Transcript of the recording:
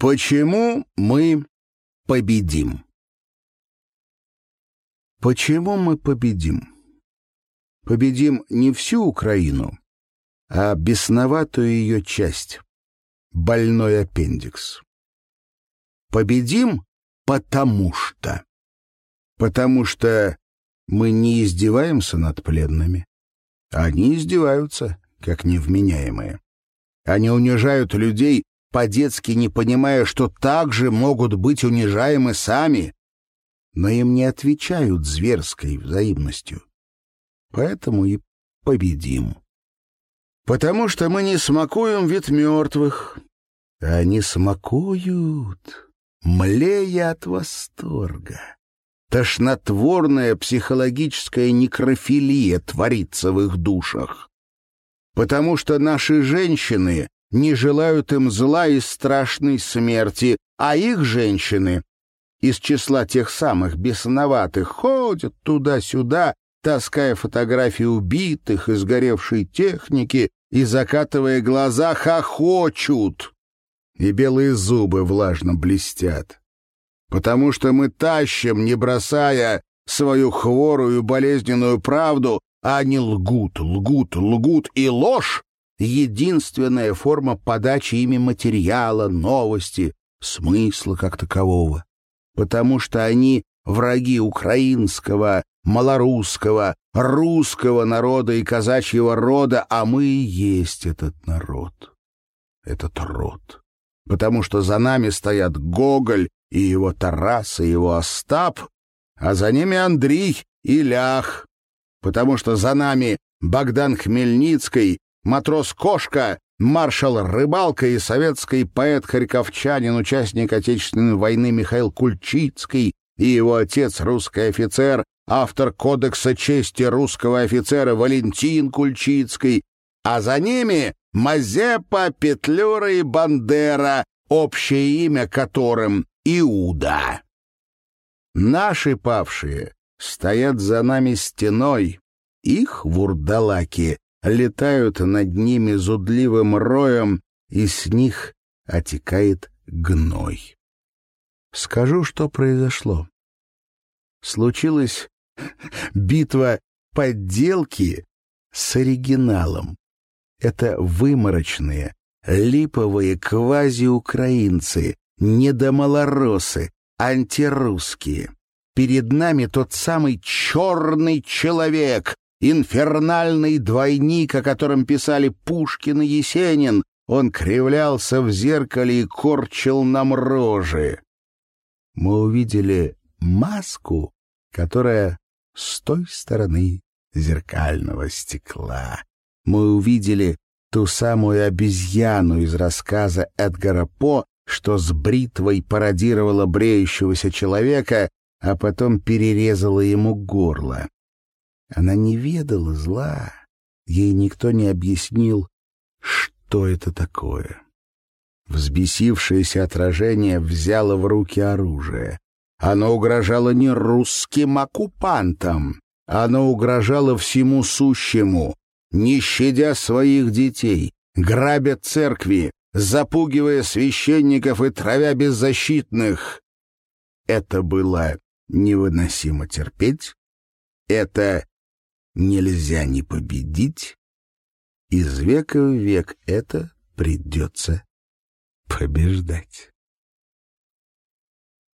Почему мы победим? Почему мы победим? Победим не всю Украину, а бесноватую ее часть, больной аппендикс. Победим, потому что. Потому что мы не издеваемся над пленными. Они издеваются, как невменяемые. Они унижают людей, по-детски не понимая, что также могут быть унижаемы сами, но им не отвечают зверской взаимностью. Поэтому и победим. Потому что мы не смакуем вид мертвых, а они смакуют, млея от восторга. Тошнотворная психологическая некрофилия творится в их душах. Потому что наши женщины не желают им зла и страшной смерти, а их женщины из числа тех самых бесноватых ходят туда-сюда, таская фотографии убитых и сгоревшей техники и, закатывая глаза, хохочут, и белые зубы влажно блестят. Потому что мы тащим, не бросая свою хворую болезненную правду, а они лгут, лгут, лгут, и ложь — единственная форма подачи ими материала, новости, смысла как такового. Потому что они враги украинского, малорусского, русского народа и казачьего рода, а мы и есть этот народ, этот род. Потому что за нами стоят Гоголь и его Тарас, и его Остап, а за ними Андрей и Лях, потому что за нами Богдан Хмельницкий, матрос-кошка, маршал Рыбалка и советский поэт-харьковчанин, участник Отечественной войны Михаил Кульчицкий и его отец, русский офицер, автор Кодекса чести русского офицера Валентин Кульчицкий, а за ними Мазепа, Петлюра и Бандера, общее имя которым Иуда. Наши павшие стоят за нами стеной, их вурдалаки летают над ними зудливым роем, и с них отекает гной. Скажу, что произошло. Случилась битва подделки с оригиналом. Это выморочные, липовые квазиукраинцы, недомалоросы, антирусские. Перед нами тот самый черный человек, инфернальный двойник, о котором писали Пушкин и Есенин. Он кривлялся в зеркале и корчил нам рожи. Мы увидели маску, которая с той стороны зеркального стекла. Мы увидели ту самую обезьяну из рассказа Эдгара По, что с бритвой пародировала бреющегося человека, а потом перерезала ему горло. Она не ведала зла, ей никто не объяснил, что это такое. Взбесившееся отражение взяло в руки оружие. Оно угрожало не русским оккупантам, оно угрожало всему сущему, не щадя своих детей, грабя церкви, запугивая священников и травя беззащитных. Это было невыносимо терпеть, это нельзя не победить, из века в век это придется побеждать.